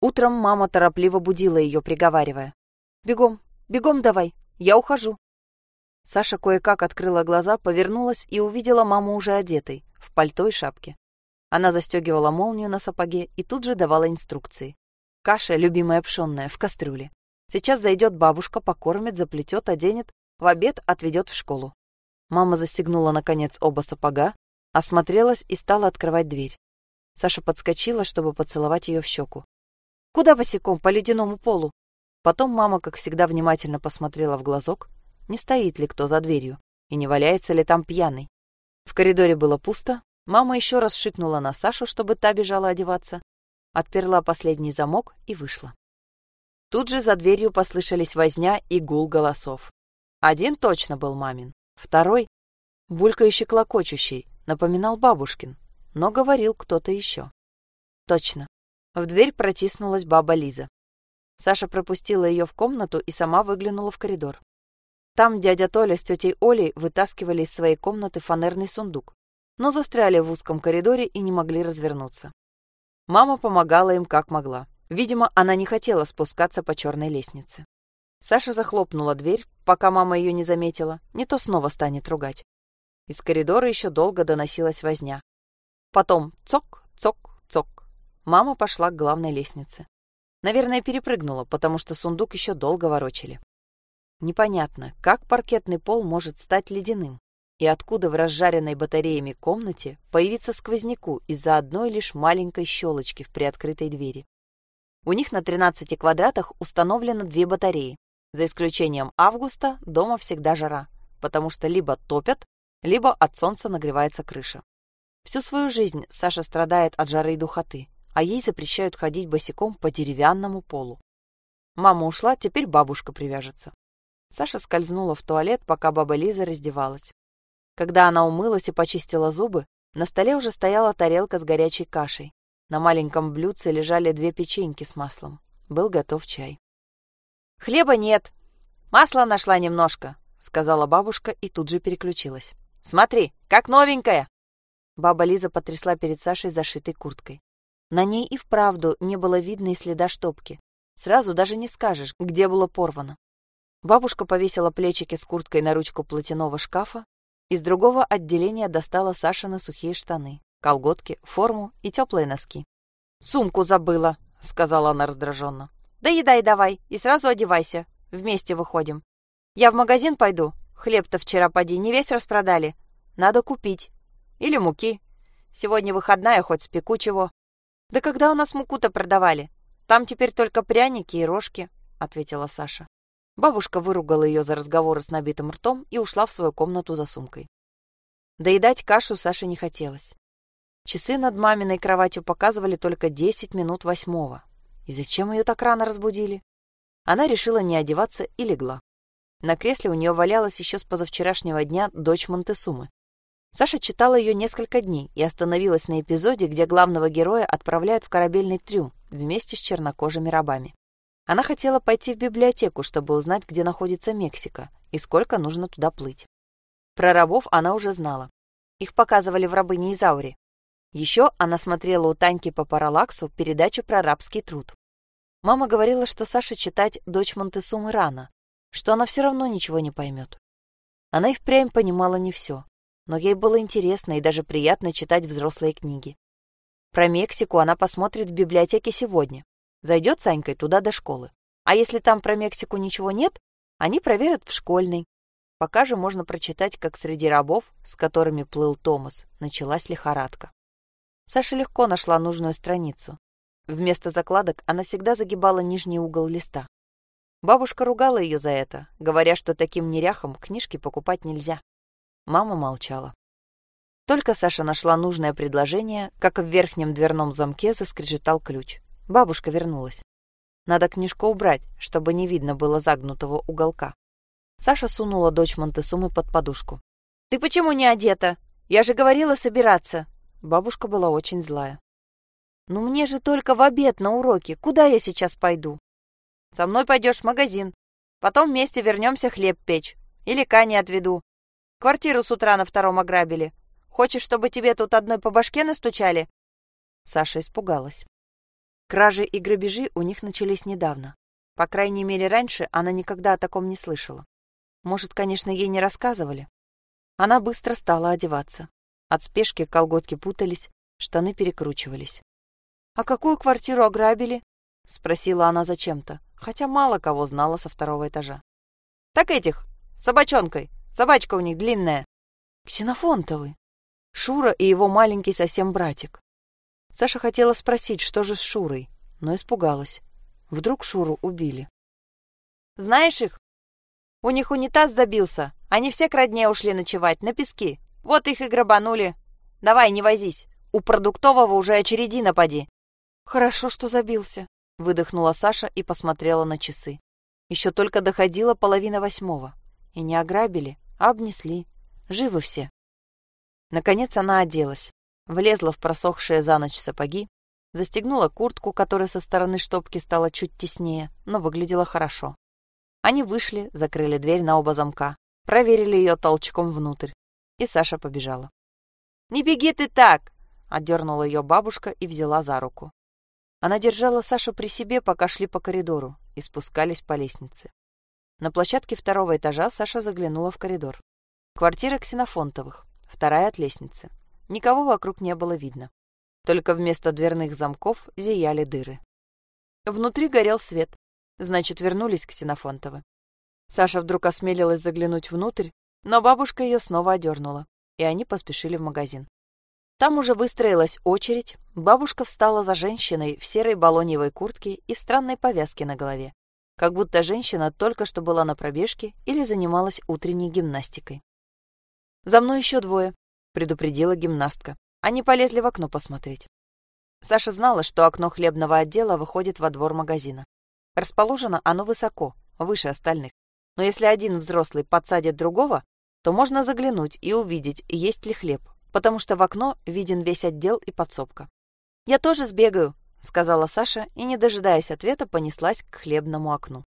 Утром мама торопливо будила ее, приговаривая. «Бегом, бегом давай, я ухожу». Саша кое-как открыла глаза, повернулась и увидела маму уже одетой, в пальто и шапке. Она застегивала молнию на сапоге и тут же давала инструкции. Каша, любимая пшенная, в кастрюле. Сейчас зайдет бабушка, покормит, заплетет, оденет, в обед отведет в школу. Мама застегнула, наконец, оба сапога, осмотрелась и стала открывать дверь. Саша подскочила, чтобы поцеловать ее в щеку. «Куда босиком? По ледяному полу?» Потом мама, как всегда, внимательно посмотрела в глазок, не стоит ли кто за дверью и не валяется ли там пьяный. В коридоре было пусто, мама еще раз шикнула на Сашу, чтобы та бежала одеваться, отперла последний замок и вышла. Тут же за дверью послышались возня и гул голосов. Один точно был мамин, второй, булькающий клокочущий, напоминал бабушкин, но говорил кто-то еще. Точно. В дверь протиснулась баба Лиза. Саша пропустила ее в комнату и сама выглянула в коридор. Там дядя Толя с тетей Олей вытаскивали из своей комнаты фанерный сундук, но застряли в узком коридоре и не могли развернуться. Мама помогала им как могла. Видимо, она не хотела спускаться по черной лестнице. Саша захлопнула дверь, пока мама ее не заметила, не то снова станет ругать. Из коридора еще долго доносилась возня. Потом цок, цок. Мама пошла к главной лестнице. Наверное, перепрыгнула, потому что сундук еще долго ворочали. Непонятно, как паркетный пол может стать ледяным, и откуда в разжаренной батареями комнате появиться сквозняку из-за одной лишь маленькой щелочки в приоткрытой двери. У них на 13 квадратах установлено две батареи. За исключением августа дома всегда жара, потому что либо топят, либо от солнца нагревается крыша. Всю свою жизнь Саша страдает от жары и духоты, а ей запрещают ходить босиком по деревянному полу. Мама ушла, теперь бабушка привяжется. Саша скользнула в туалет, пока баба Лиза раздевалась. Когда она умылась и почистила зубы, на столе уже стояла тарелка с горячей кашей. На маленьком блюдце лежали две печеньки с маслом. Был готов чай. «Хлеба нет. Масла нашла немножко», — сказала бабушка и тут же переключилась. «Смотри, как новенькая!» Баба Лиза потрясла перед Сашей зашитой курткой. На ней и вправду не было видно и следа штопки. Сразу даже не скажешь, где было порвано. Бабушка повесила плечики с курткой на ручку платяного шкафа, из другого отделения достала Сашины сухие штаны, колготки, форму и теплые носки. «Сумку забыла», — сказала она раздраженно. «Да едай давай и сразу одевайся. Вместе выходим. Я в магазин пойду. Хлеб-то вчера поди не весь распродали. Надо купить. Или муки. Сегодня выходная, хоть спеку чего». «Да когда у нас муку-то продавали? Там теперь только пряники и рожки», — ответила Саша. Бабушка выругала ее за разговоры с набитым ртом и ушла в свою комнату за сумкой. Доедать кашу Саше не хотелось. Часы над маминой кроватью показывали только 10 минут восьмого. И зачем ее так рано разбудили? Она решила не одеваться и легла. На кресле у нее валялась еще с позавчерашнего дня дочь Монтесумы. Саша читала ее несколько дней и остановилась на эпизоде, где главного героя отправляют в корабельный трюм вместе с чернокожими рабами. Она хотела пойти в библиотеку, чтобы узнать, где находится Мексика и сколько нужно туда плыть. Про рабов она уже знала. Их показывали в рабыне Изауре. Еще она смотрела у Таньки по параллаксу передачу про рабский труд. Мама говорила, что Саша читать «Дочь Монтесумы» рано, что она все равно ничего не поймет. Она и впрямь понимала не все, но ей было интересно и даже приятно читать взрослые книги. Про Мексику она посмотрит в библиотеке сегодня, Зайдет с Анькой туда до школы. А если там про Мексику ничего нет, они проверят в школьной. Пока же можно прочитать, как среди рабов, с которыми плыл Томас, началась лихорадка. Саша легко нашла нужную страницу. Вместо закладок она всегда загибала нижний угол листа. Бабушка ругала ее за это, говоря, что таким неряхам книжки покупать нельзя. Мама молчала. Только Саша нашла нужное предложение, как в верхнем дверном замке заскрежетал ключ. Бабушка вернулась. Надо книжку убрать, чтобы не видно было загнутого уголка. Саша сунула дочь Монтесумы под подушку. «Ты почему не одета? Я же говорила собираться!» Бабушка была очень злая. «Ну мне же только в обед на уроке. Куда я сейчас пойду?» «Со мной пойдешь в магазин. Потом вместе вернемся хлеб печь. Или Кане отведу. Квартиру с утра на втором ограбили. Хочешь, чтобы тебе тут одной по башке настучали?» Саша испугалась. Кражи и грабежи у них начались недавно. По крайней мере, раньше она никогда о таком не слышала. Может, конечно, ей не рассказывали. Она быстро стала одеваться. От спешки колготки путались, штаны перекручивались. «А какую квартиру ограбили?» — спросила она зачем-то, хотя мало кого знала со второго этажа. «Так этих, с собачонкой. Собачка у них длинная». «Ксенофонтовы. Шура и его маленький совсем братик». Саша хотела спросить, что же с Шурой, но испугалась. Вдруг Шуру убили. «Знаешь их? У них унитаз забился. Они все к родне ушли ночевать, на пески. Вот их и грабанули. Давай, не возись. У продуктового уже очереди напади». «Хорошо, что забился», — выдохнула Саша и посмотрела на часы. Еще только доходила половина восьмого. И не ограбили, а обнесли. Живы все. Наконец она оделась, влезла в просохшие за ночь сапоги, застегнула куртку, которая со стороны штопки стала чуть теснее, но выглядела хорошо. Они вышли, закрыли дверь на оба замка, проверили ее толчком внутрь, и Саша побежала. «Не беги ты так!» — отдернула ее бабушка и взяла за руку. Она держала Сашу при себе, пока шли по коридору и спускались по лестнице. На площадке второго этажа Саша заглянула в коридор. Квартира Ксенофонтовых, вторая от лестницы. Никого вокруг не было видно. Только вместо дверных замков зияли дыры. Внутри горел свет. Значит, вернулись Ксенофонтовы. Саша вдруг осмелилась заглянуть внутрь, но бабушка ее снова одернула, и они поспешили в магазин. Там уже выстроилась очередь, бабушка встала за женщиной в серой балоньевой куртке и странной повязке на голове, как будто женщина только что была на пробежке или занималась утренней гимнастикой. «За мной еще двое», — предупредила гимнастка. Они полезли в окно посмотреть. Саша знала, что окно хлебного отдела выходит во двор магазина. Расположено оно высоко, выше остальных. Но если один взрослый подсадит другого, то можно заглянуть и увидеть, есть ли хлеб, потому что в окно виден весь отдел и подсобка. «Я тоже сбегаю», — сказала Саша и, не дожидаясь ответа, понеслась к хлебному окну.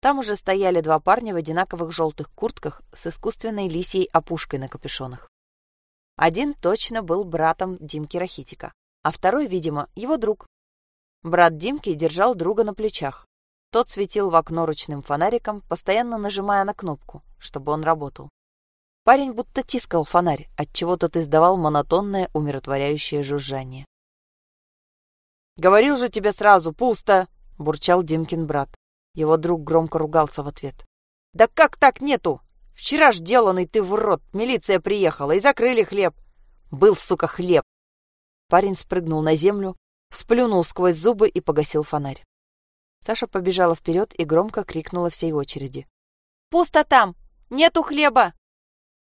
Там уже стояли два парня в одинаковых желтых куртках с искусственной лисьей опушкой на капюшонах. Один точно был братом Димки Рахитика, а второй, видимо, его друг. Брат Димки держал друга на плечах. Тот светил в окно ручным фонариком, постоянно нажимая на кнопку, чтобы он работал. Парень будто тискал фонарь, отчего тот издавал монотонное, умиротворяющее жужжание. «Говорил же тебе сразу, пусто!» — бурчал Димкин брат. Его друг громко ругался в ответ. «Да как так нету? Вчера ж деланный ты в рот, милиция приехала и закрыли хлеб. Был, сука, хлеб!» Парень спрыгнул на землю, сплюнул сквозь зубы и погасил фонарь. Саша побежала вперед и громко крикнула всей очереди. «Пусто там! Нету хлеба!»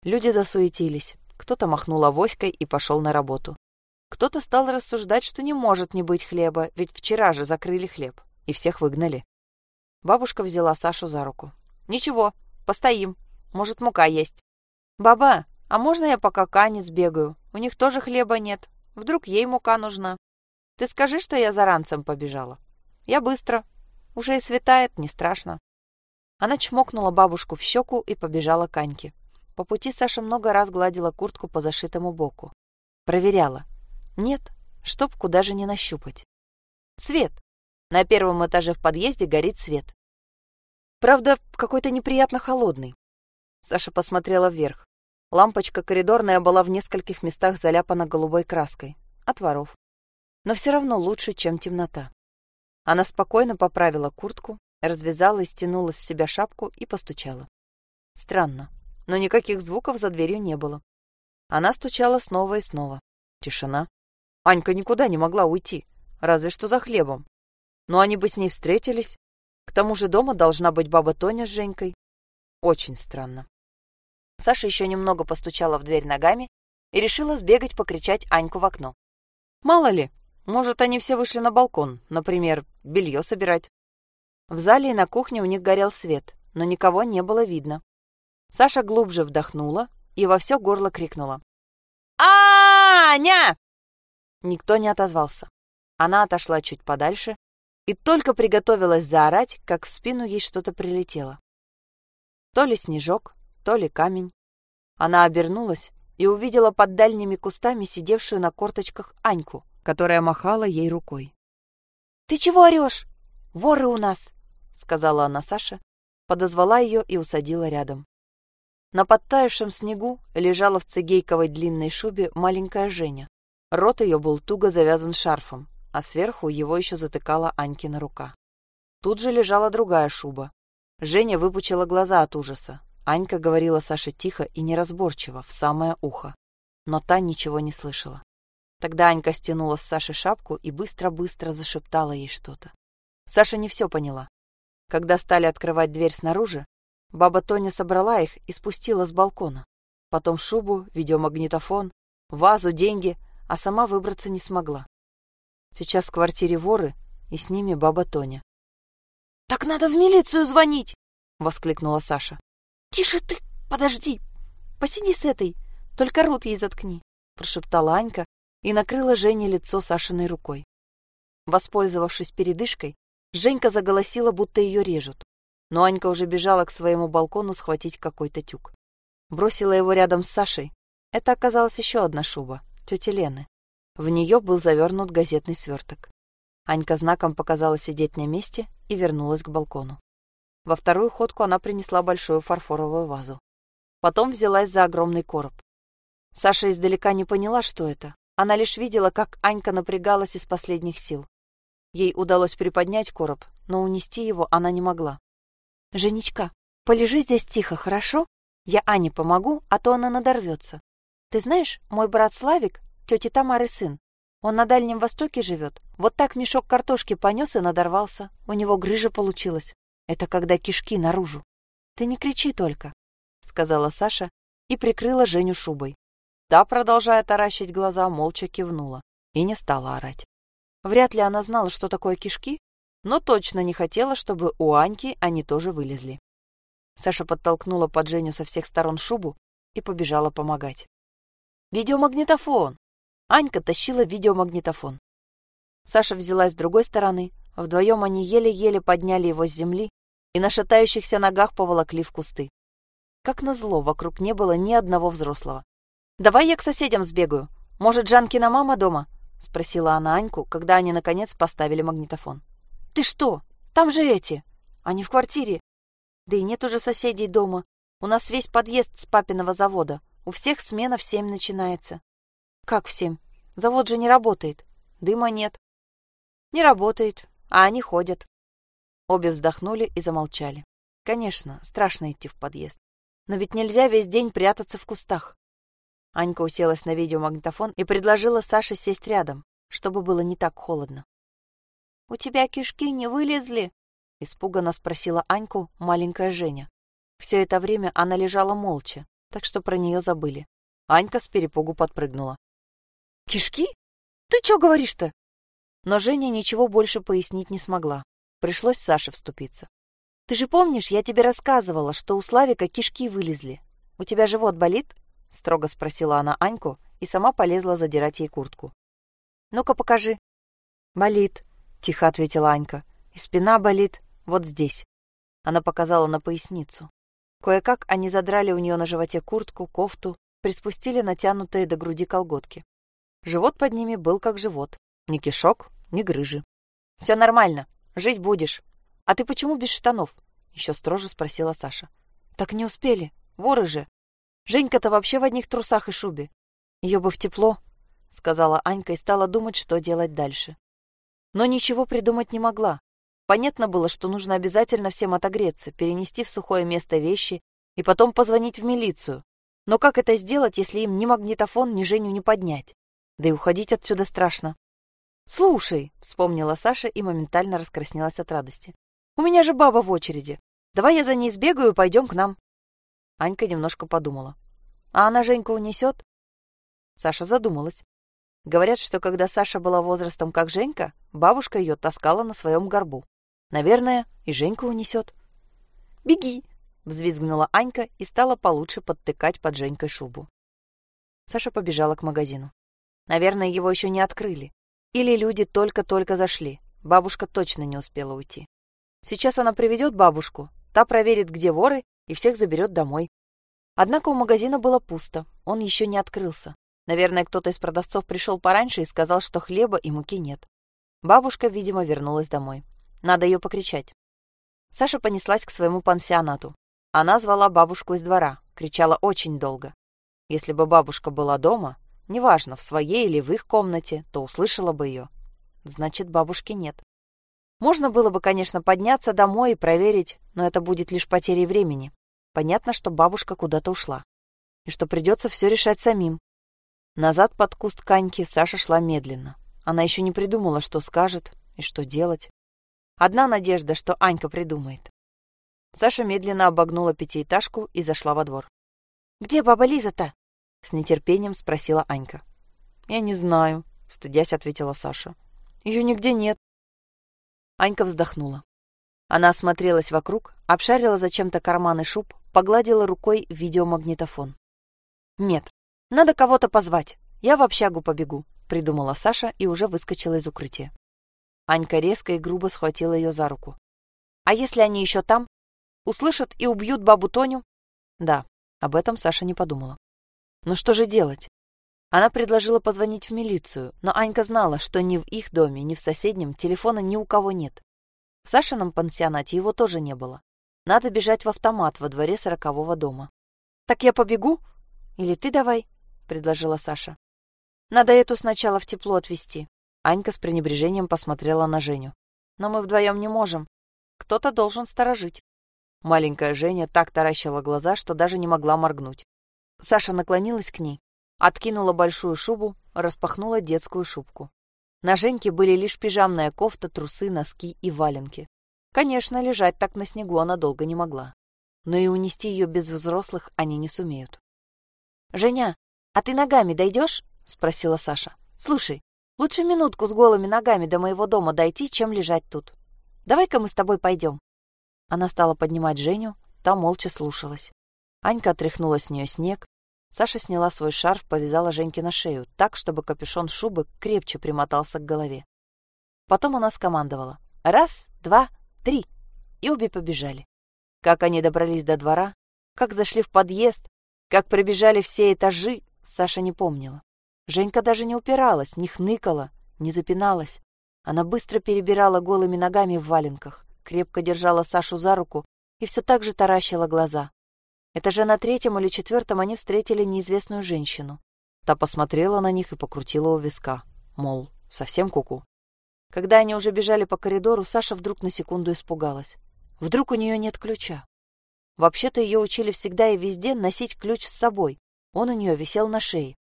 Люди засуетились. Кто-то махнул авоськой и пошел на работу. Кто-то стал рассуждать, что не может не быть хлеба, ведь вчера же закрыли хлеб, и всех выгнали. Бабушка взяла Сашу за руку. «Ничего, постоим. Может, мука есть». «Баба, а можно я пока к Ане сбегаю? У них тоже хлеба нет. Вдруг ей мука нужна. Ты скажи, что я за ранцем побежала. Я быстро. Уже и светает, не страшно». Она чмокнула бабушку в щеку и побежала к Аньке. По пути Саша много раз гладила куртку по зашитому боку. Проверяла. Нет, штопку даже не нащупать. Свет. На первом этаже в подъезде горит свет. Правда, какой-то неприятно холодный. Саша посмотрела вверх. Лампочка коридорная была в нескольких местах заляпана голубой краской. От воров. Но все равно лучше, чем темнота. Она спокойно поправила куртку, развязала и стянула с себя шапку и постучала. Странно но никаких звуков за дверью не было. Она стучала снова и снова. Тишина. Анька никуда не могла уйти, разве что за хлебом. Но они бы с ней встретились. К тому же дома должна быть баба Тоня с Женькой. Очень странно. Саша еще немного постучала в дверь ногами и решила сбегать покричать Аньку в окно. Мало ли, может, они все вышли на балкон, например, белье собирать. В зале и на кухне у них горел свет, но никого не было видно. Саша глубже вдохнула и во все горло крикнула. «Аня!» Никто не отозвался. Она отошла чуть подальше и только приготовилась заорать, как в спину ей что-то прилетело. То ли снежок, то ли камень. Она обернулась и увидела под дальними кустами сидевшую на корточках Аньку, которая махала ей рукой. Ты чего орешь? Воры у нас!» — сказала она Саше, подозвала ее и усадила рядом. На подтаявшем снегу лежала в цигейковой длинной шубе маленькая Женя. Рот ее был туго завязан шарфом, а сверху его еще затыкала Анькина рука. Тут же лежала другая шуба. Женя выпучила глаза от ужаса. Анька говорила Саше тихо и неразборчиво, в самое ухо. Но та ничего не слышала. Тогда Анька стянула с Саши шапку и быстро-быстро зашептала ей что-то. Саша не все поняла. Когда стали открывать дверь снаружи, баба Тоня собрала их и спустила с балкона. Потом шубу, видеомагнитофон, вазу, деньги, а сама выбраться не смогла. Сейчас в квартире воры, и с ними баба Тоня. «Так надо в милицию звонить!» — воскликнула Саша. «Тише ты! Подожди! Посиди с этой! Только рот ей заткни!» — прошептала Анька и накрыла Жене лицо Сашиной рукой. Воспользовавшись передышкой, Женька заголосила, будто ее режут. Но Анька уже бежала к своему балкону схватить какой-то тюк. Бросила его рядом с Сашей. Это оказалась еще одна шуба, тети Лены. В нее был завернут газетный сверток. Анька знаком показала сидеть на месте и вернулась к балкону. Во вторую ходку она принесла большую фарфоровую вазу. Потом взялась за огромный короб. Саша издалека не поняла, что это, она лишь видела, как Анька напрягалась из последних сил. Ей удалось приподнять короб, но унести его она не могла. «Женечка, полежи здесь тихо, хорошо? Я Ане помогу, а то она надорвется. Ты знаешь, мой брат Славик, тети Тамары сын, он на Дальнем Востоке живет. Вот так мешок картошки понес и надорвался. У него грыжа получилась. Это когда кишки наружу. Ты не кричи только, — сказала Саша и прикрыла Женю шубой. Та, продолжая таращить глаза, молча кивнула и не стала орать. Вряд ли она знала, что такое кишки, но точно не хотела, чтобы у Аньки они тоже вылезли. Саша подтолкнула под Женю со всех сторон шубу и побежала помогать. «Видеомагнитофон!» Анька тащила видеомагнитофон. Саша взялась с другой стороны, вдвоем они еле-еле подняли его с земли и на шатающихся ногах поволокли в кусты. Как назло, вокруг не было ни одного взрослого. «Давай я к соседям сбегаю. Может, Жанкина мама дома?» — спросила она Аньку, когда они, наконец, поставили магнитофон. «Ты что? Там же эти! Они в квартире!» «Да и нет уже соседей дома. У нас весь подъезд с папиного завода. У всех смена в семь начинается». «Как в семь? Завод же не работает. Дыма нет». «Не работает, а они ходят». Обе вздохнули и замолчали. Конечно, страшно идти в подъезд. Но ведь нельзя весь день прятаться в кустах. Анька уселась на видеомагнитофон и предложила Саше сесть рядом, чтобы было не так холодно. «У тебя кишки не вылезли?» — испуганно спросила Аньку маленькая Женя. Все это время она лежала молча, так что про нее забыли. Анька с перепугу подпрыгнула. «Кишки? Ты что говоришь-то?» Но Женя ничего больше пояснить не смогла. Пришлось Саше вступиться. «Ты же помнишь, я тебе рассказывала, что у Славика кишки вылезли? У тебя живот болит?» — строго спросила она Аньку и сама полезла задирать ей куртку. «Ну-ка, покажи». «Болит», — тихо ответила Анька. «И спина болит. Вот здесь». Она показала на поясницу. Кое-как они задрали у нее на животе куртку, кофту, приспустили натянутые до груди колготки. Живот под ними был как живот. Ни кишок, ни грыжи. «Все нормально. Жить будешь. А ты почему без штанов?» Еще строже спросила Саша. «Так не успели. Воры же. Женька-то вообще в одних трусах и шубе. Ее бы в тепло, — сказала Анька и стала думать, что делать дальше. Но ничего придумать не могла. Понятно было, что нужно обязательно всем отогреться, перенести в сухое место вещи и потом позвонить в милицию. Но как это сделать, если им ни магнитофон, ни Женю не поднять? Да и уходить отсюда страшно. «Слушай», — вспомнила Саша и моментально раскраснелась от радости. «У меня же баба в очереди. Давай я за ней сбегаю и пойдем к нам». Анька немножко подумала. «А она Женьку унесет?» Саша задумалась. Говорят, что когда Саша была возрастом как Женька, бабушка ее таскала на своем горбу. Наверное, и Женьку унесет. «Беги!» — взвизгнула Анька и стала получше подтыкать под Женькой шубу. Саша побежала к магазину. Наверное, его еще не открыли. Или люди только-только зашли. Бабушка точно не успела уйти. Сейчас она приведет бабушку, та проверит, где воры, и всех заберет домой. Однако у магазина было пусто, он еще не открылся. Наверное, кто-то из продавцов пришел пораньше и сказал, что хлеба и муки нет. Бабушка, видимо, вернулась домой. Надо ее покричать. Саша понеслась к своему пансионату. Она звала бабушку из двора, кричала очень долго. Если бы бабушка была дома, неважно, в своей или в их комнате, то услышала бы ее. Значит, бабушки нет. Можно было бы, конечно, подняться домой и проверить, но это будет лишь потерей времени. Понятно, что бабушка куда-то ушла. И что придется все решать самим. Назад под куст Каньки Саша шла медленно. Она еще не придумала, что скажет и что делать. Одна надежда, что Анька придумает. Саша медленно обогнула пятиэтажку и зашла во двор. «Где баба Лиза-то?» — с нетерпением спросила Анька. «Я не знаю», — стыдясь ответила Саша. «Ее нигде нет». Анька вздохнула. Она осмотрелась вокруг, обшарила зачем-то карманы шуб, погладила рукой видеомагнитофон. «Нет, надо кого-то позвать. Я в общагу побегу», — придумала Саша и уже выскочила из укрытия. Анька резко и грубо схватила ее за руку. «А если они еще там? Услышат и убьют бабу Тоню?» Да, об этом Саша не подумала. Ну что же делать? Она предложила позвонить в милицию, но Анька знала, что ни в их доме, ни в соседнем телефона ни у кого нет. В Сашином пансионате его тоже не было. Надо бежать в автомат во дворе сорокового дома. «Так я побегу? Или ты давай?» — предложила Саша. «Надо эту сначала в тепло отвезти». Анька с пренебрежением посмотрела на Женю. «Но мы вдвоем не можем. Кто-то должен сторожить». Маленькая Женя так таращила глаза, что даже не могла моргнуть. Саша наклонилась к ней, откинула большую шубу, распахнула детскую шубку. На Женьке были лишь пижамная кофта, трусы, носки и валенки. Конечно, лежать так на снегу она долго не могла. Но и унести ее без взрослых они не сумеют. «Женя, а ты ногами дойдешь?» — спросила Саша. «Слушай, лучше минутку с голыми ногами до моего дома дойти, чем лежать тут. Давай-ка мы с тобой пойдем». Она стала поднимать Женю, та молча слушалась. Анька отряхнула с нее снег. Саша сняла свой шарф, повязала Женьке на шею, так, чтобы капюшон шубы крепче примотался к голове. Потом она скомандовала. «Раз, два, три!» И обе побежали. Как они добрались до двора, как зашли в подъезд, как пробежали все этажи, Саша не помнила. Женька даже не упиралась, не хныкала, не запиналась. Она быстро перебирала голыми ногами в валенках, крепко держала Сашу за руку и все так же таращила глаза. Это же на третьем или четвертом они встретили неизвестную женщину. Та посмотрела на них и покрутила у виска, мол, совсем куку. -ку. Когда они уже бежали по коридору, Саша вдруг на секунду испугалась. Вдруг у нее нет ключа. Вообще-то ее учили всегда и везде носить ключ с собой. Он у нее висел на шее.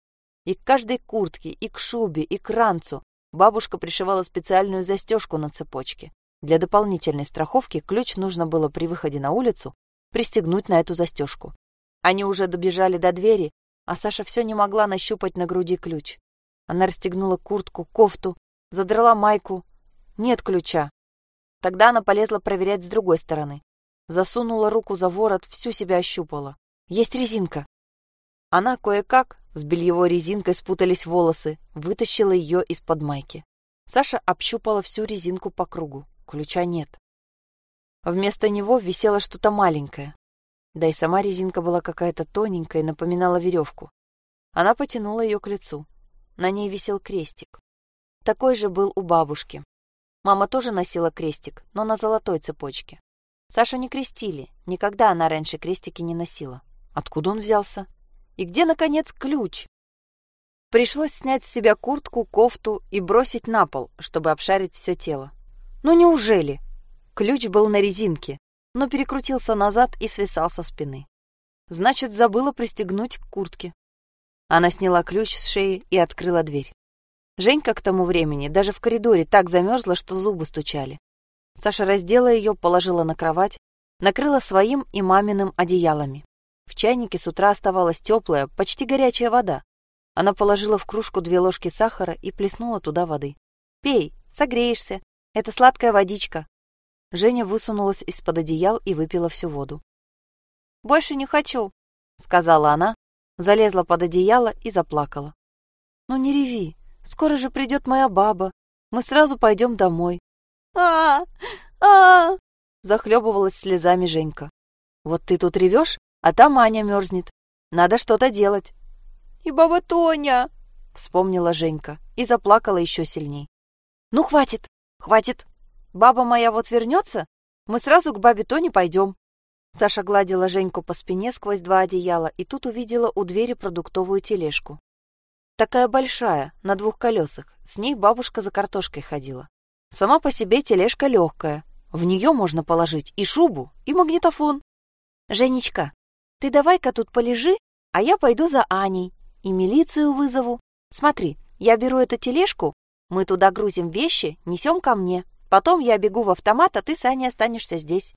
И к каждой куртке, и к шубе, и к ранцу бабушка пришивала специальную застежку на цепочке. Для дополнительной страховки ключ нужно было при выходе на улицу пристегнуть на эту застежку. Они уже добежали до двери, а Саша все не могла нащупать на груди ключ. Она расстегнула куртку, кофту, задрала майку. Нет ключа. Тогда она полезла проверять с другой стороны. Засунула руку за ворот, всю себя ощупала. Есть резинка. Она кое-как, с бельевой резинкой спутались волосы, вытащила ее из-под майки. Саша общупала всю резинку по кругу. Ключа нет. Вместо него висело что-то маленькое. Да и сама резинка была какая-то тоненькая и напоминала веревку. Она потянула ее к лицу. На ней висел крестик. Такой же был у бабушки. Мама тоже носила крестик, но на золотой цепочке. Сашу не крестили, никогда она раньше крестики не носила. Откуда он взялся? И где, наконец, ключ? Пришлось снять с себя куртку, кофту и бросить на пол, чтобы обшарить все тело. Ну неужели? Ключ был на резинке, но перекрутился назад и свисал со спины. Значит, забыла пристегнуть к куртке. Она сняла ключ с шеи и открыла дверь. Женька к тому времени даже в коридоре так замерзла, что зубы стучали. Саша раздела ее, положила на кровать, накрыла своим и маминым одеялами. В чайнике с утра оставалась теплая, почти горячая вода. Она положила в кружку две ложки сахара и плеснула туда воды. «Пей, согреешься. Это сладкая водичка». Женя высунулась из-под одеял и выпила всю воду. «Больше не хочу», — сказала она, залезла под одеяло и заплакала. «Ну не реви, скоро же придет моя баба. Мы сразу пойдем домой а а захлебывалась слезами Женька. «Вот ты тут ревешь, а там Аня мерзнет. Надо что-то делать». «И баба Тоня!» — вспомнила Женька и заплакала еще сильней. «Ну, хватит! «Хватит! Баба моя вот вернется, мы сразу к бабе Тоне пойдем». Саша гладила Женьку по спине сквозь два одеяла и тут увидела у двери продуктовую тележку. Такая большая, на двух колесах, с ней бабушка за картошкой ходила. Сама по себе тележка легкая, в нее можно положить и шубу, и магнитофон. «Женечка, ты давай-ка тут полежи, а я пойду за Аней и милицию вызову. Смотри, я беру эту тележку, мы туда грузим вещи, несем ко мне. Потом я бегу в автомат, а ты с Аней останешься здесь.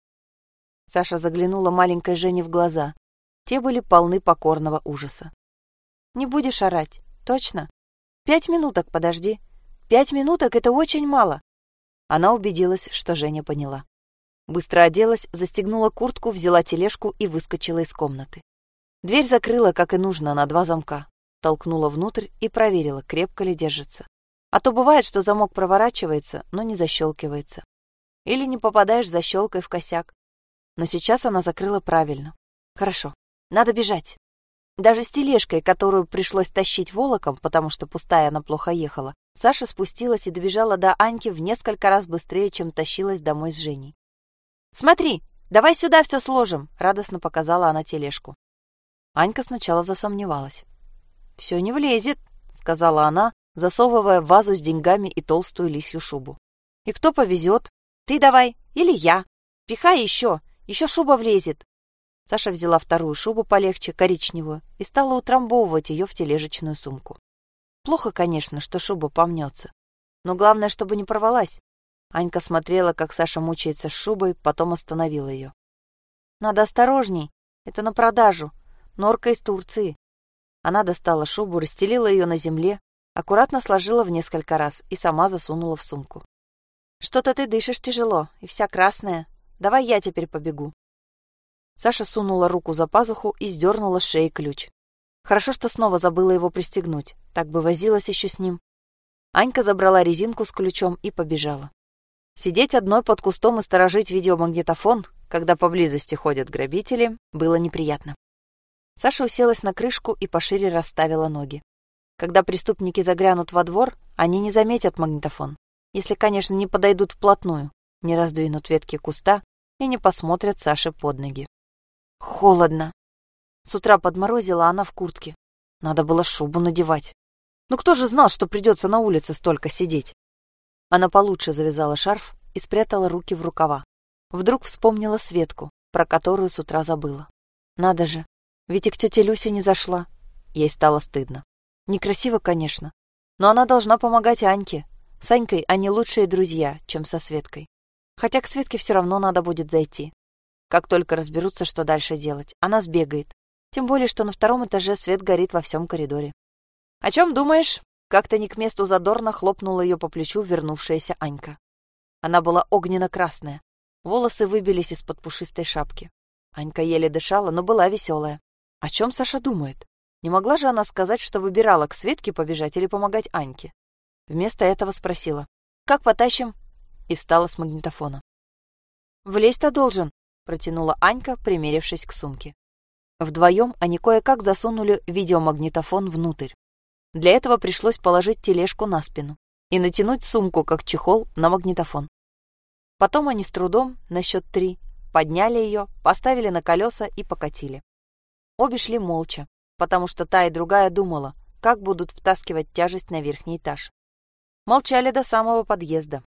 Саша заглянула маленькой Жене в глаза. Те были полны покорного ужаса. «Не будешь орать, точно? Пять минуток подожди. Пять минуток — это очень мало». Она убедилась, что Женя поняла. Быстро оделась, застегнула куртку, взяла тележку и выскочила из комнаты. Дверь закрыла, как и нужно, на два замка. Толкнула внутрь и проверила, крепко ли держится. А то бывает, что замок проворачивается, но не защелкивается. Или не попадаешь защелкой в косяк, но сейчас она закрыла правильно. Хорошо, надо бежать. Даже с тележкой, которую пришлось тащить волоком, потому что пустая она плохо ехала, Саша спустилась и добежала до Аньки в несколько раз быстрее, чем тащилась домой с Женей. «Смотри, давай сюда все сложим!» — радостно показала она тележку. Анька сначала засомневалась. «Все не влезет», — сказала она, засовывая вазу с деньгами и толстую лисью шубу. «И кто повезет? Ты давай или я? Пихай еще, еще шуба влезет. Саша взяла вторую шубу полегче, коричневую, и стала утрамбовывать ее в тележечную сумку. Плохо, конечно, что шуба помнется. Но главное, чтобы не порвалась. Анька смотрела, как Саша мучается с шубой, потом остановила ее. «Надо осторожней. Это на продажу. Норка из Турции». Она достала шубу, расстелила ее на земле, аккуратно сложила в несколько раз и сама засунула в сумку. «Что-то ты дышишь тяжело и вся красная. Давай я теперь побегу». Саша сунула руку за пазуху и сдернула с шеи ключ. Хорошо, что снова забыла его пристегнуть, так бы возилась еще с ним. Анька забрала резинку с ключом и побежала. Сидеть одной под кустом и сторожить видеомагнитофон, когда поблизости ходят грабители, было неприятно. Саша уселась на крышку и пошире расставила ноги. Когда преступники заглянут во двор, они не заметят магнитофон, если, конечно, не подойдут вплотную не раздвинут ветки куста и не посмотрят Саше под ноги. Холодно. С утра подморозила она в куртке. Надо было шубу надевать. Ну кто же знал, что придется на улице столько сидеть? Она получше завязала шарф и спрятала руки в рукава. Вдруг вспомнила Светку, про которую с утра забыла. Надо же, ведь и к тете Люсе не зашла. Ей стало стыдно. Некрасиво, конечно, но она должна помогать Аньке. С Анькой они лучшие друзья, чем со Светкой. Хотя к Светке все равно надо будет зайти. Как только разберутся, что дальше делать, она сбегает. Тем более, что на втором этаже свет горит во всем коридоре. «О чем думаешь?» Как-то не к месту задорно хлопнула ее по плечу вернувшаяся Анька. Она была огненно-красная. Волосы выбились из-под пушистой шапки. Анька еле дышала, но была веселая. О чем Саша думает? Не могла же она сказать, что выбирала к Светке побежать или помогать Аньке? Вместо этого спросила. «Как потащим?» и встала с магнитофона. «Влезть-то должен», — протянула Анька, примерившись к сумке. Вдвоем они кое-как засунули видеомагнитофон внутрь. Для этого пришлось положить тележку на спину и натянуть сумку, как чехол, на магнитофон. Потом они с трудом, на счет три, подняли ее, поставили на колеса и покатили. Обе шли молча, потому что та и другая думала, как будут втаскивать тяжесть на верхний этаж. Молчали до самого подъезда,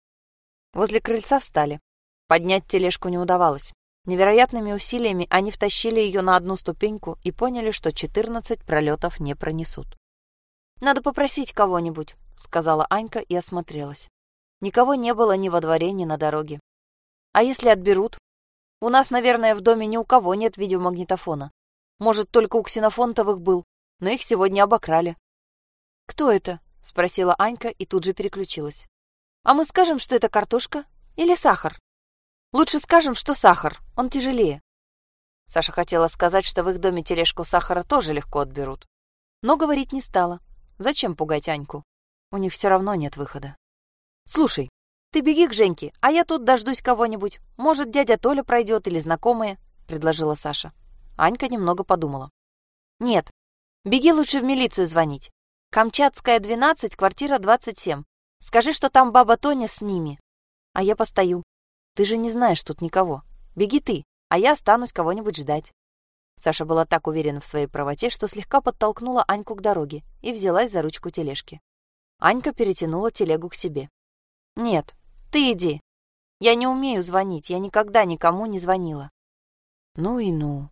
Возле крыльца встали. Поднять тележку не удавалось. Невероятными усилиями они втащили ее на одну ступеньку и поняли, что 14 пролетов не пронесут. «Надо попросить кого-нибудь», — сказала Анька и осмотрелась. Никого не было ни во дворе, ни на дороге. «А если отберут? У нас, наверное, в доме ни у кого нет видеомагнитофона. Может, только у ксенофонтовых был, но их сегодня обокрали». «Кто это?» — спросила Анька и тут же переключилась. А мы скажем, что это картошка или сахар? Лучше скажем, что сахар, он тяжелее. Саша хотела сказать, что в их доме тележку сахара тоже легко отберут. Но говорить не стала. Зачем пугать Аньку? У них все равно нет выхода. Слушай, ты беги к Женьке, а я тут дождусь кого-нибудь. Может, дядя Толя пройдет или знакомые, предложила Саша. Анька немного подумала. Нет, беги лучше в милицию звонить. Камчатская, 12, квартира 27. Скажи, что там баба Тоня с ними. а я постою. Ты же не знаешь тут никого. Беги ты, а я останусь кого-нибудь ждать». Саша была так уверена в своей правоте, что слегка подтолкнула Аньку к дороге и взялась за ручку тележки. Анька перетянула телегу к себе. «Нет, ты иди. Я не умею звонить, я никогда никому не звонила». «Ну и ну.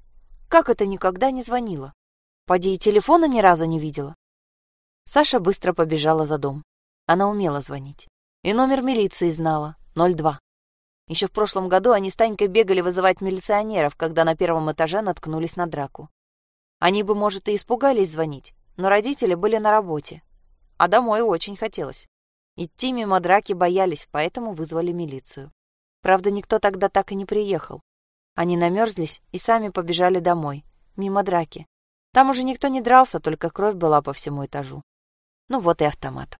Как это никогда не звонила? Поди и телефона ни разу не видела». Саша быстро побежала за дом. Она умела звонить. И номер милиции знала, 02. Еще в прошлом году они с Танькой бегали вызывать милиционеров, когда на первом этаже наткнулись на драку. Они бы, может, и испугались звонить, но родители были на работе. А домой очень хотелось. Идти мимо драки боялись, поэтому вызвали милицию. Правда, никто тогда так и не приехал. Они намерзлись и сами побежали домой, мимо драки. Там уже никто не дрался, только кровь была по всему этажу. Ну вот и автомат.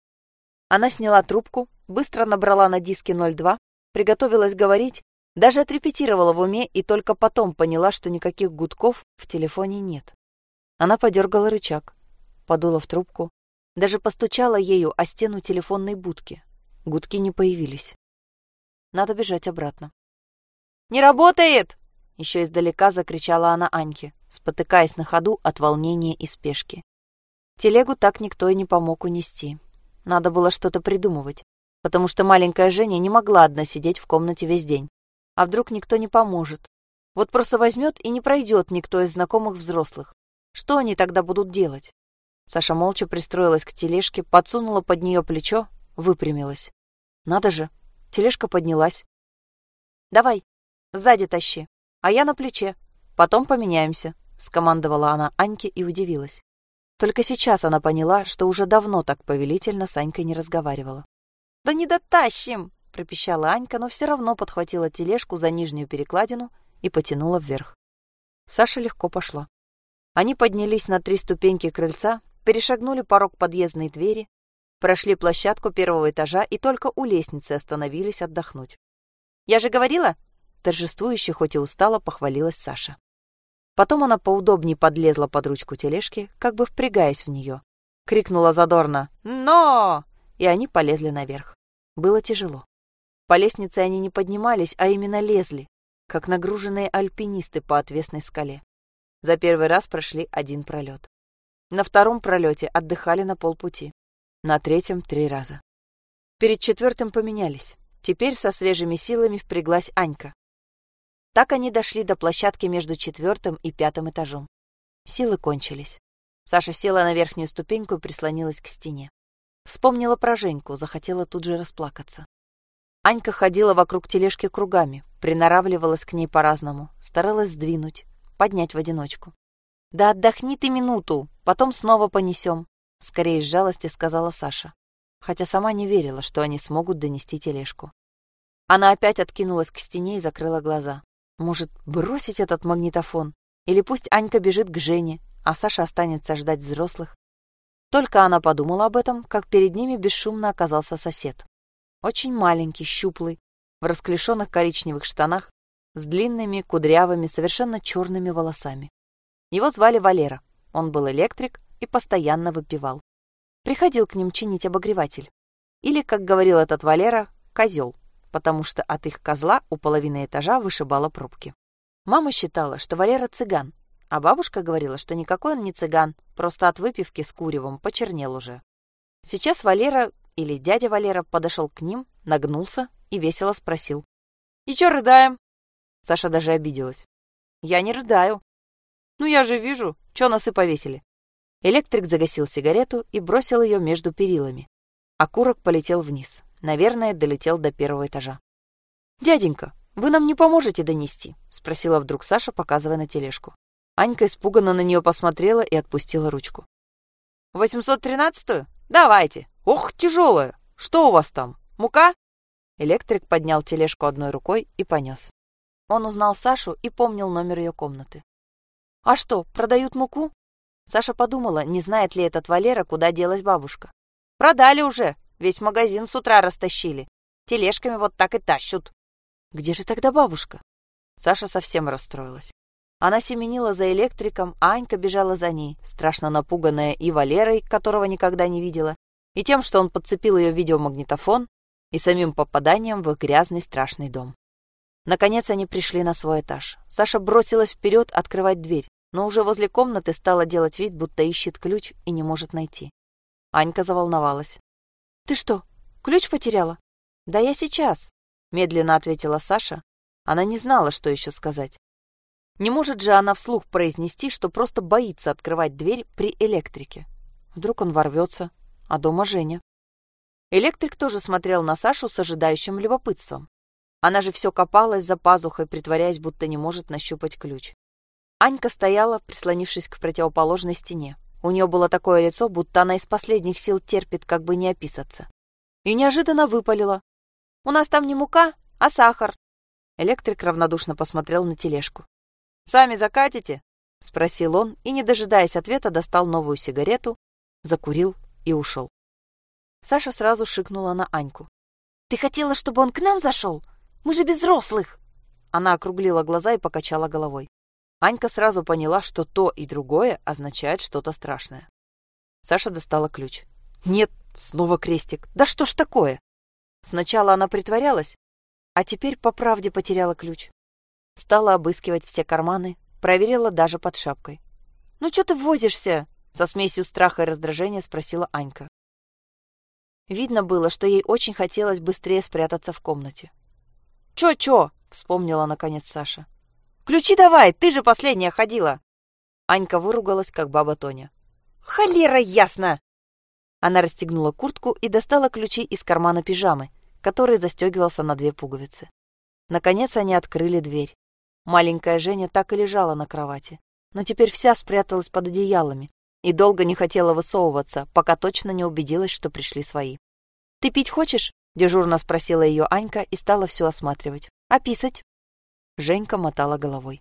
Она сняла трубку, быстро набрала на диске 02, приготовилась говорить, даже отрепетировала в уме и только потом поняла, что никаких гудков в телефоне нет. Она подергала рычаг, подула в трубку, даже постучала ею о стену телефонной будки. Гудки не появились. Надо бежать обратно. «Не работает!» Еще издалека закричала она Аньке, спотыкаясь на ходу от волнения и спешки. Телегу так никто и не помог унести. Надо было что-то придумывать, потому что маленькая Женя не могла одна сидеть в комнате весь день. А вдруг никто не поможет? Вот просто возьмет и не пройдет никто из знакомых взрослых. Что они тогда будут делать? Саша молча пристроилась к тележке, подсунула под нее плечо, выпрямилась. Надо же, тележка поднялась. «Давай, сзади тащи, а я на плече. Потом поменяемся», — скомандовала она Аньке и удивилась. Только сейчас она поняла, что уже давно так повелительно с Анькой не разговаривала. «Да не дотащим!» — пропищала Анька, но все равно подхватила тележку за нижнюю перекладину и потянула вверх. Саша легко пошла. Они поднялись на три ступеньки крыльца, перешагнули порог подъездной двери, прошли площадку первого этажа и только у лестницы остановились отдохнуть. «Я же говорила!» — торжествующе, хоть и устала, похвалилась Саша. Потом она поудобнее подлезла под ручку тележки, как бы впрягаясь в нее. Крикнула задорно «Но!» и они полезли наверх. Было тяжело. По лестнице они не поднимались, а именно лезли, как нагруженные альпинисты по отвесной скале. За первый раз прошли один пролет. На втором пролете отдыхали на полпути. На третьем — три раза. Перед четвертым поменялись. Теперь со свежими силами впряглась Анька. Так они дошли до площадки между четвертым и пятым этажом. Силы кончились. Саша села на верхнюю ступеньку и прислонилась к стене. Вспомнила про Женьку, захотела тут же расплакаться. Анька ходила вокруг тележки кругами, приноравливалась к ней по-разному, старалась сдвинуть, поднять в одиночку. «Да отдохни ты минуту, потом снова понесем», — скорее из жалости сказала Саша, хотя сама не верила, что они смогут донести тележку. Она опять откинулась к стене и закрыла глаза. Может, бросить этот магнитофон? Или пусть Анька бежит к Жене, а Саша останется ждать взрослых? Только она подумала об этом, как перед ними бесшумно оказался сосед. Очень маленький, щуплый, в расклешенных коричневых штанах, с длинными, кудрявыми, совершенно черными волосами. Его звали Валера. Он был электрик и постоянно выпивал. Приходил к ним чинить обогреватель. Или, как говорил этот Валера, козел потому что от их козла у половины этажа вышибало пробки. Мама считала, что Валера цыган, а бабушка говорила, что никакой он не цыган, просто от выпивки с куревом почернел уже. Сейчас Валера или дядя Валера подошел к ним, нагнулся и весело спросил. «И чё рыдаем?» Саша даже обиделась. «Я не рыдаю». «Ну я же вижу, чё носы повесили?» Электрик загасил сигарету и бросил ее между перилами. Окурок полетел вниз. Наверное, долетел до первого этажа. «Дяденька, вы нам не поможете донести?» — спросила вдруг Саша, показывая на тележку. Анька испуганно на нее посмотрела и отпустила ручку. «Восемьсот тринадцатую? Давайте! Ох, тяжелая! Что у вас там? Мука?» Электрик поднял тележку одной рукой и понес. Он узнал Сашу и помнил номер ее комнаты. «А что, продают муку?» Саша подумала, не знает ли этот Валера, куда делась бабушка. «Продали уже!» Весь магазин с утра растащили. Тележками вот так и тащут. Где же тогда бабушка? Саша совсем расстроилась. Она семенила за электриком, а Анька бежала за ней, страшно напуганная и Валерой, которого никогда не видела, и тем, что он подцепил ее видеомагнитофон, и самим попаданием в их грязный страшный дом. Наконец они пришли на свой этаж. Саша бросилась вперед открывать дверь, но уже возле комнаты стала делать вид, будто ищет ключ и не может найти. Анька заволновалась. «Ты что, ключ потеряла?» «Да я сейчас», — медленно ответила Саша. Она не знала, что еще сказать. Не может же она вслух произнести, что просто боится открывать дверь при электрике. Вдруг он ворвется, а дома Женя. Электрик тоже смотрел на Сашу с ожидающим любопытством. Она же все копалась за пазухой, притворяясь, будто не может нащупать ключ. Анька стояла, прислонившись к противоположной стене. У нее было такое лицо, будто она из последних сил терпит, как бы не описаться. И неожиданно выпалила. «У нас там не мука, а сахар». Электрик равнодушно посмотрел на тележку. «Сами закатите?» — спросил он и, не дожидаясь ответа, достал новую сигарету, закурил и ушел. Саша сразу шикнула на Аньку. «Ты хотела, чтобы он к нам зашел? Мы же без взрослых!» Она округлила глаза и покачала головой. Анька сразу поняла, что то и другое означает что-то страшное. Саша достала ключ. «Нет, снова крестик. Да что ж такое?» Сначала она притворялась, а теперь по правде потеряла ключ. Стала обыскивать все карманы, проверила даже под шапкой. «Ну что ты возишься?» — со смесью страха и раздражения спросила Анька. Видно было, что ей очень хотелось быстрее спрятаться в комнате. «Чё-чё?» — вспомнила наконец Саша. «Ключи давай, ты же последняя ходила!» Анька выругалась, как баба Тоня. «Холера ясно!» Она расстегнула куртку и достала ключи из кармана пижамы, который застегивался на две пуговицы. Наконец они открыли дверь. Маленькая Женя так и лежала на кровати, но теперь вся спряталась под одеялами и долго не хотела высовываться, пока точно не убедилась, что пришли свои. «Ты пить хочешь?» — дежурно спросила ее Анька и стала все осматривать. «А писать?» Женька мотала головой.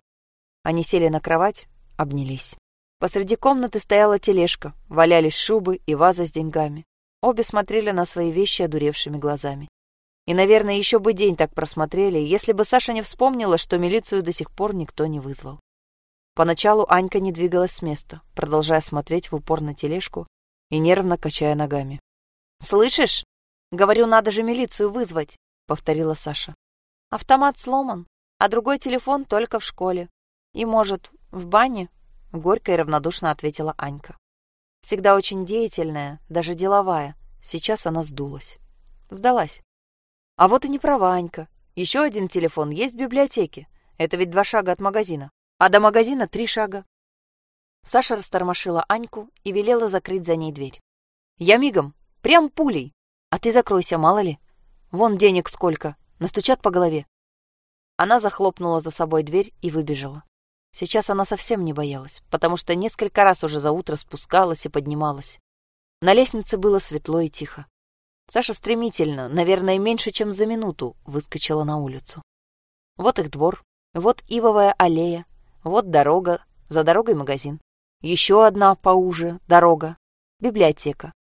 Они сели на кровать, обнялись. Посреди комнаты стояла тележка, валялись шубы и ваза с деньгами. Обе смотрели на свои вещи одуревшими глазами. И, наверное, еще бы день так просмотрели, если бы Саша не вспомнила, что милицию до сих пор никто не вызвал. Поначалу Анька не двигалась с места, продолжая смотреть в упор на тележку и нервно качая ногами. «Слышишь? Говорю, надо же милицию вызвать», — повторила Саша. «Автомат сломан, а другой телефон только в школе. И, может, в бане?» — горько и равнодушно ответила Анька. Всегда очень деятельная, даже деловая. Сейчас она сдулась. Сдалась. А вот и не права, Анька. Еще один телефон есть в библиотеке. Это ведь два шага от магазина. А до магазина три шага. Саша растормошила Аньку и велела закрыть за ней дверь. «Я мигом, прям пулей. А ты закройся, мало ли. Вон денег сколько, настучат по голове». Она захлопнула за собой дверь и выбежала. Сейчас она совсем не боялась, потому что несколько раз уже за утро спускалась и поднималась. На лестнице было светло и тихо. Саша стремительно, наверное, меньше, чем за минуту, выскочила на улицу. Вот их двор, вот ивовая аллея, вот дорога, за дорогой магазин. Еще одна поуже дорога, библиотека.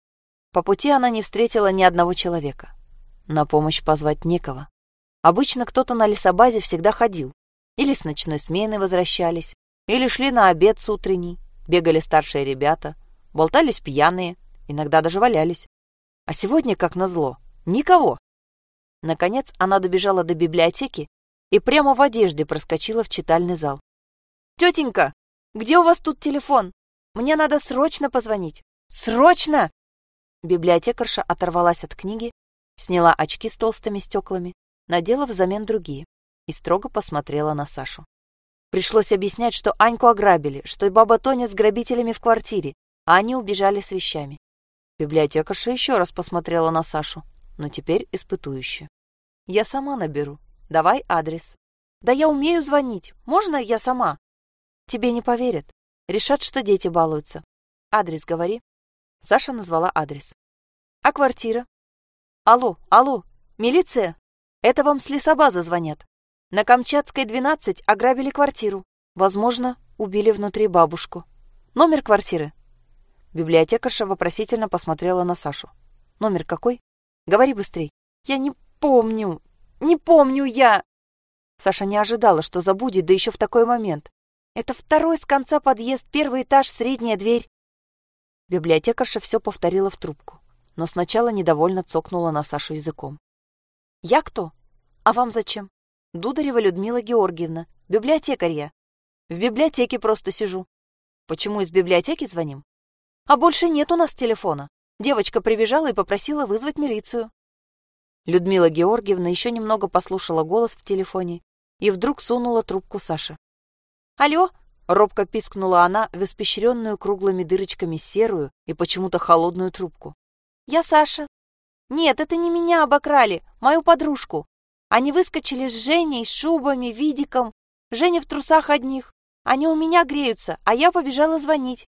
По пути она не встретила ни одного человека. На помощь позвать некого. Обычно кто-то на лесобазе всегда ходил. Или с ночной смены возвращались, или шли на обед с утренней, бегали старшие ребята, болтались пьяные, иногда даже валялись. А сегодня, как назло, никого. Наконец она добежала до библиотеки и прямо в одежде проскочила в читальный зал. «Тетенька, где у вас тут телефон? Мне надо срочно позвонить. Срочно!» Библиотекарша оторвалась от книги, сняла очки с толстыми стеклами, надела взамен другие и строго посмотрела на Сашу. Пришлось объяснять, что Аньку ограбили, что и баба Тоня с грабителями в квартире, а они убежали с вещами. Библиотекарша еще раз посмотрела на Сашу, но теперь испытующе. «Я сама наберу. Давай адрес». «Да я умею звонить. Можно я сама?» «Тебе не поверят. Решат, что дети балуются. Адрес говори». Саша назвала адрес. «А квартира?» «Алло, алло, милиция? Это вам с лесобазы звонят. На Камчатской, 12, ограбили квартиру. Возможно, убили внутри бабушку. Номер квартиры Библиотекарша вопросительно посмотрела на Сашу. «Номер какой? Говори быстрей». «Я не помню. Не помню я!» Саша не ожидала, что забудет, да еще в такой момент. «Это второй с конца подъезд, первый этаж, средняя дверь». Библиотекарша все повторила в трубку, но сначала недовольно цокнула на Сашу языком. Я кто? А вам зачем? Дударева Людмила Георгиевна, библиотекарь я. В библиотеке просто сижу. Почему из библиотеки звоним? А больше нет у нас телефона. Девочка прибежала и попросила вызвать милицию. Людмила Георгиевна еще немного послушала голос в телефоне и вдруг сунула трубку Саше. «Алло!» — робко пискнула она в испещренную круглыми дырочками серую и почему-то холодную трубку. «Я Саша». «Нет, это не меня обокрали, мою подружку. Они выскочили с Женей, с шубами, видиком. Женя в трусах одних. Они у меня греются, а я побежала звонить.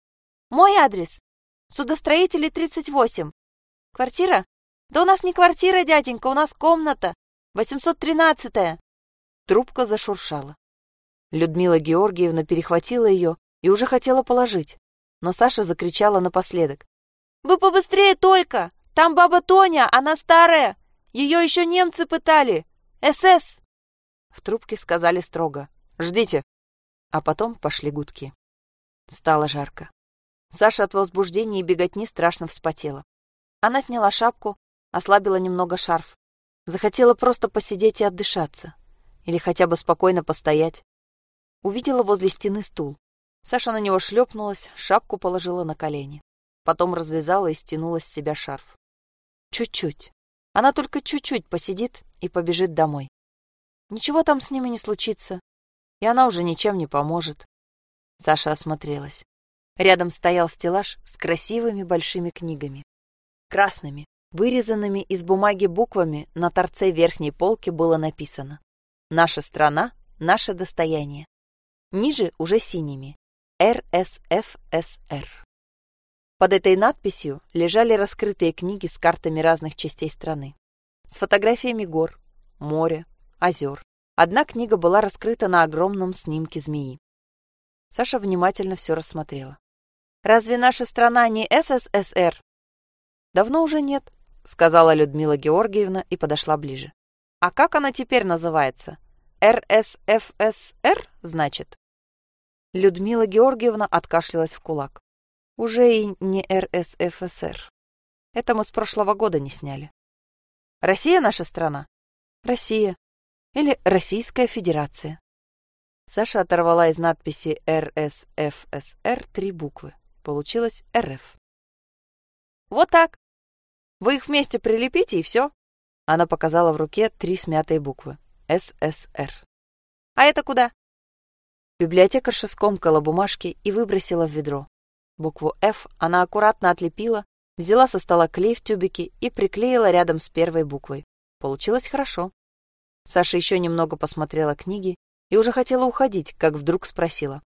Мой адрес. Судостроителей 38. Квартира? Да у нас не квартира, дяденька, у нас комната. 813-я. Трубка зашуршала. Людмила Георгиевна перехватила ее и уже хотела положить, но Саша закричала напоследок. «Вы побыстрее только! Там баба Тоня, она старая! Ее еще немцы пытали! СС!» В трубке сказали строго. «Ждите!» А потом пошли гудки. Стало жарко. Саша от возбуждения и беготни страшно вспотела. Она сняла шапку, ослабила немного шарф. Захотела просто посидеть и отдышаться. Или хотя бы спокойно постоять. Увидела возле стены стул. Саша на него шлепнулась, шапку положила на колени. Потом развязала и стянула с себя шарф. Чуть-чуть. Она только чуть-чуть посидит и побежит домой. Ничего там с ними не случится, и она уже ничем не поможет. Саша осмотрелась. Рядом стоял стеллаж с красивыми большими книгами. Красными, вырезанными из бумаги буквами на торце верхней полки было написано «Наша страна, наше достояние». Ниже уже синими «РСФСР». Под этой надписью лежали раскрытые книги с картами разных частей страны. С фотографиями гор, моря, озер. Одна книга была раскрыта на огромном снимке змеи. Саша внимательно все рассмотрела. «Разве наша страна не СССР?» «Давно уже нет», — сказала Людмила Георгиевна и подошла ближе. «А как она теперь называется? РСФСР, значит?» Людмила Георгиевна откашлялась в кулак. «Уже и не РСФСР. Это мы с прошлого года не сняли. Россия наша страна?» «Россия или Российская Федерация. Саша оторвала из надписи РСФСР три буквы. Получилось РФ. «Вот так. Вы их вместе прилепите, и все». Она показала в руке три смятые буквы. ССР. «А это куда?» Библиотекарша скомкала бумажки и выбросила в ведро. Букву «Ф» она аккуратно отлепила, взяла со стола клей в тюбике и приклеила рядом с первой буквой. Получилось хорошо. Саша еще немного посмотрела книги и уже хотела уходить, как вдруг спросила.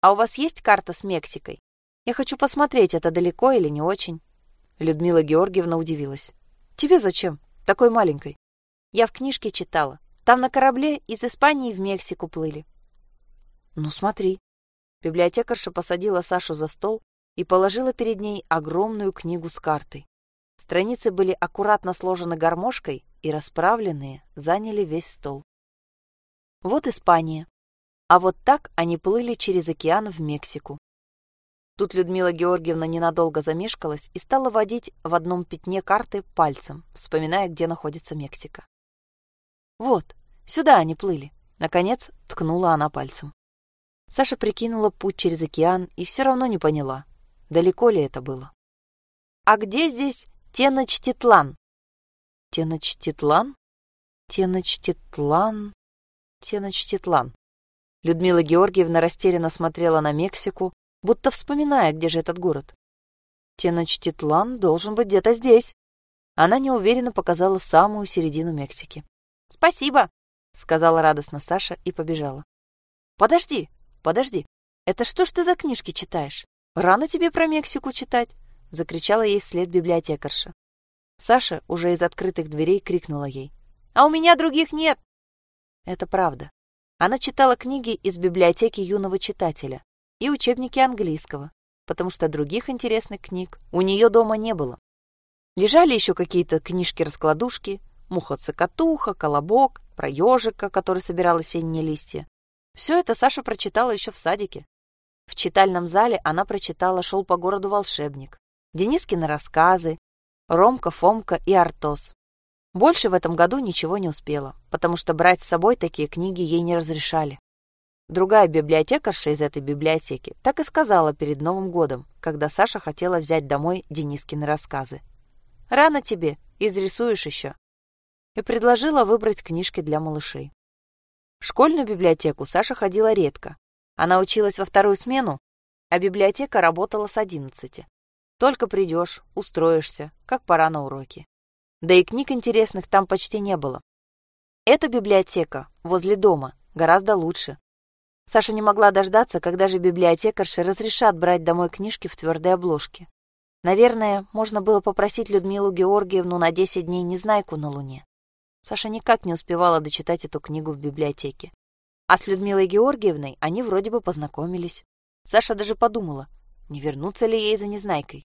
«А у вас есть карта с Мексикой? Я хочу посмотреть, это далеко или не очень?» Людмила Георгиевна удивилась. «Тебе зачем? Такой маленькой?» «Я в книжке читала. Там на корабле из Испании в Мексику плыли». «Ну, смотри». Библиотекарша посадила Сашу за стол и положила перед ней огромную книгу с картой. Страницы были аккуратно сложены гармошкой и расправленные заняли весь стол. Вот Испания. А вот так они плыли через океан в Мексику. Тут Людмила Георгиевна ненадолго замешкалась и стала водить в одном пятне карты пальцем, вспоминая, где находится Мексика. «Вот, сюда они плыли», — наконец ткнула она пальцем. Саша прикинула путь через океан и все равно не поняла, далеко ли это было. «А где здесь Теночтитлан. Теночтитлан? Теночтитлан? Теночтитлан. Людмила Георгиевна растерянно смотрела на Мексику, будто вспоминая, где же этот город. Теночтитлан должен быть где-то здесь. Она неуверенно показала самую середину Мексики. «Спасибо», — сказала радостно Саша и побежала. «Подожди, подожди. Это что ж ты за книжки читаешь? Рано тебе про Мексику читать. — закричала ей вслед библиотекарша. Саша уже из открытых дверей крикнула ей. «А у меня других нет!» Это правда. Она читала книги из библиотеки юного читателя и учебники английского, потому что других интересных книг у нее дома не было. Лежали еще какие-то книжки-раскладушки, муха-цокотуха, колобок, про ежика, который собирал осенние листья. Все это Саша прочитала еще в садике. В читальном зале она прочитала «Шел по городу волшебник», Денискины рассказы, Ромка, Фомка и Артос. Больше в этом году ничего не успела, потому что брать с собой такие книги ей не разрешали. Другая библиотекарша из этой библиотеки так и сказала перед Новым годом, когда Саша хотела взять домой Денискины рассказы. «Рано тебе, изрисуешь еще». И предложила выбрать книжки для малышей. В школьную библиотеку Саша ходила редко. Она училась во вторую смену, а библиотека работала с одиннадцати. Только придешь, устроишься, как пора на уроки. Да и книг интересных там почти не было. Эта библиотека возле дома гораздо лучше, Саша не могла дождаться, когда же библиотекарши разрешат брать домой книжки в твердой обложке. Наверное, можно было попросить Людмилу Георгиевну на 10 дней незнайку на Луне. Саша никак не успевала дочитать эту книгу в библиотеке. А с Людмилой Георгиевной они вроде бы познакомились. Саша даже подумала, не вернуться ли ей за незнайкой.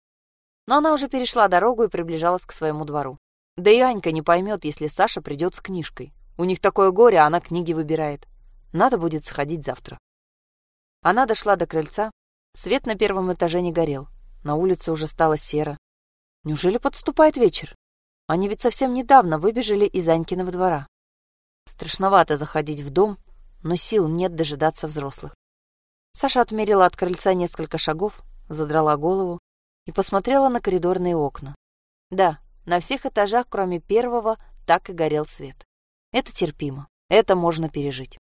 Но она уже перешла дорогу и приближалась к своему двору. Да и Анька не поймет, если Саша придет с книжкой. У них такое горе, а она книги выбирает. Надо будет сходить завтра. Она дошла до крыльца. Свет на первом этаже не горел. На улице уже стало серо. Неужели подступает вечер? Они ведь совсем недавно выбежали из Анькиного двора. Страшновато заходить в дом, но сил нет дожидаться взрослых. Саша отмерила от крыльца несколько шагов, задрала голову и посмотрела на коридорные окна. Да, на всех этажах, кроме первого, так и горел свет. Это терпимо, это можно пережить.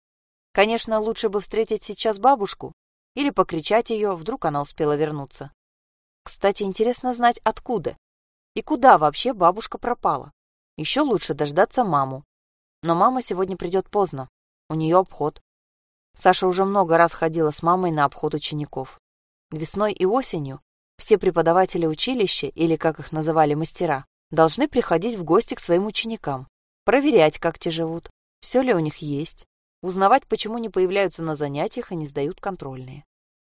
Конечно, лучше бы встретить сейчас бабушку или покричать ее, вдруг она успела вернуться. Кстати, интересно знать, откуда и куда вообще бабушка пропала. Еще лучше дождаться маму. Но мама сегодня придет поздно, у нее обход. Саша уже много раз ходила с мамой на обход учеников. Весной и осенью все преподаватели училища, или, как их называли, мастера, должны приходить в гости к своим ученикам, проверять, как те живут, все ли у них есть, узнавать, почему не появляются на занятиях и не сдают контрольные.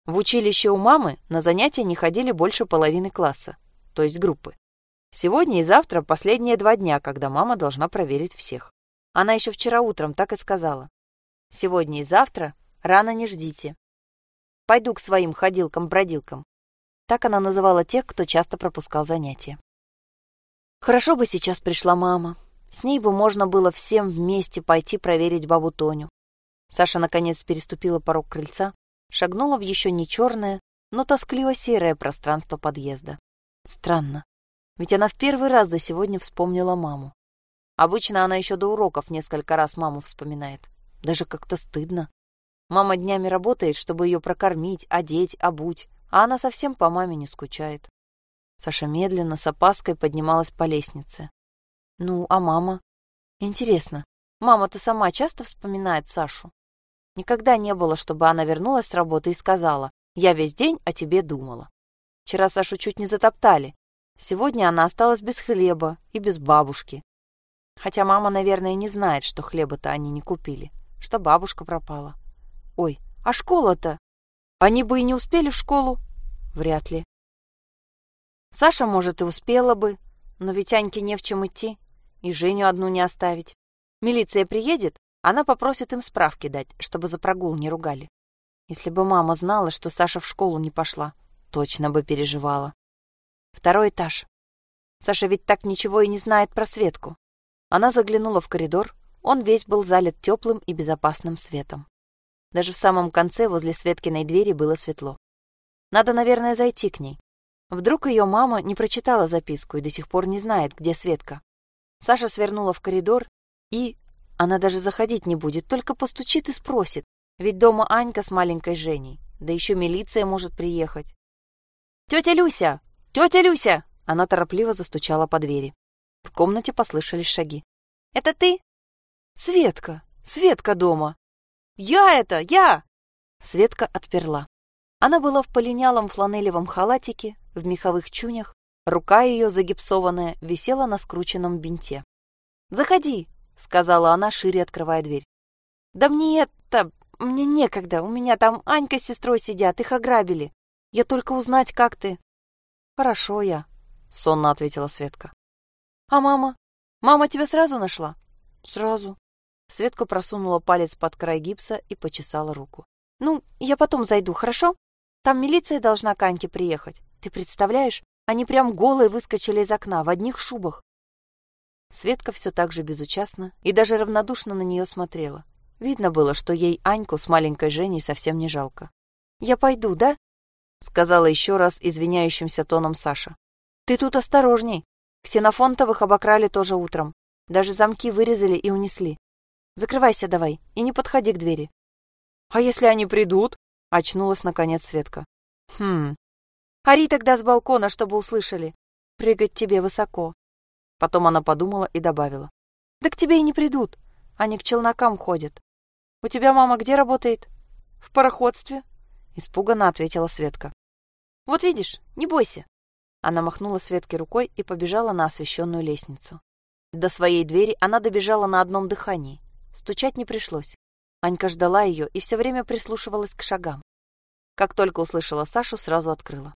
В училище у мамы на занятия не ходили больше половины класса, то есть группы. Сегодня и завтра последние два дня, когда мама должна проверить всех. Она еще вчера утром так и сказала. Сегодня и завтра рано не ждите. Пойду к своим ходилкам-бродилкам. Так она называла тех, кто часто пропускал занятия. Хорошо бы сейчас пришла мама. С ней бы можно было всем вместе пойти проверить бабу Тоню. Саша наконец переступила порог крыльца, шагнула в еще не черное, но тоскливо-серое пространство подъезда. Странно, ведь она в первый раз за сегодня вспомнила маму. Обычно она еще до уроков несколько раз маму вспоминает. Даже как-то стыдно. Мама днями работает, чтобы ее прокормить, одеть, обуть, а она совсем по маме не скучает. Саша медленно, с опаской поднималась по лестнице. Ну, а мама? Интересно, мама-то сама часто вспоминает Сашу? Никогда не было, чтобы она вернулась с работы и сказала, «Я весь день о тебе думала». Вчера Сашу чуть не затоптали. Сегодня она осталась без хлеба и без бабушки. Хотя мама, наверное, не знает, что хлеба-то они не купили, что бабушка пропала. Ой, а школа-то? Они бы и не успели в школу? Вряд ли. Саша, может, и успела бы, но ведь Аньке не в чем идти, и Женю одну не оставить. Милиция приедет, она попросит им справки дать, чтобы за прогул не ругали. Если бы мама знала, что Саша в школу не пошла, точно бы переживала. Второй этаж. Саша ведь так ничего и не знает про Светку. Она заглянула в коридор, он весь был залит теплым и безопасным светом. Даже в самом конце возле Светкиной двери было светло. Надо, наверное, зайти к ней. Вдруг ее мама не прочитала записку и до сих пор не знает, где Светка. Саша свернула в коридор и, она даже заходить не будет, только постучит и спросит. Ведь дома Анька с маленькой Женей. Да еще милиция может приехать. «Тетя Люся! Тетя Люся!» Она торопливо застучала по двери. В комнате послышались шаги. «Это ты?» «Светка! Светка дома!» «Я это! Я!» Светка отперла. Она была в полинялом фланелевом халатике, в меховых чунях. Рука ее, загипсованная, висела на скрученном бинте. «Заходи!» — сказала она, шире открывая дверь. «Да мне это... Мне некогда. У меня там Анька с сестрой сидят, их ограбили. Я только узнать, как ты...» «Хорошо я», — сонно ответила Светка. «А мама? Мама тебя сразу нашла?» «Сразу». Светка просунула палец под край гипса и почесала руку. «Ну, я потом зайду, хорошо? Там милиция должна к Аньке приехать. Ты представляешь, они прям голые выскочили из окна, в одних шубах. Светка все так же безучастно и даже равнодушно на нее смотрела. Видно было, что ей Аньку с маленькой Женей совсем не жалко. «Я пойду, да?» — сказала еще раз извиняющимся тоном Саша. «Ты тут осторожней. Ксенофонтовых обокрали тоже утром. Даже замки вырезали и унесли. Закрывайся давай и не подходи к двери». «А если они придут?» — очнулась наконец Светка. «Хм. Ори тогда с балкона, чтобы услышали. Прыгать тебе высоко». Потом она подумала и добавила. «Да к тебе и не придут. Они к челнокам ходят. У тебя мама где работает?» «В пароходстве», — испуганно ответила Светка. «Вот видишь, не бойся». Она махнула Светке рукой и побежала на освещенную лестницу. До своей двери она добежала на одном дыхании. Стучать не пришлось. Анька ждала ее и все время прислушивалась к шагам. Как только услышала Сашу, сразу открыла.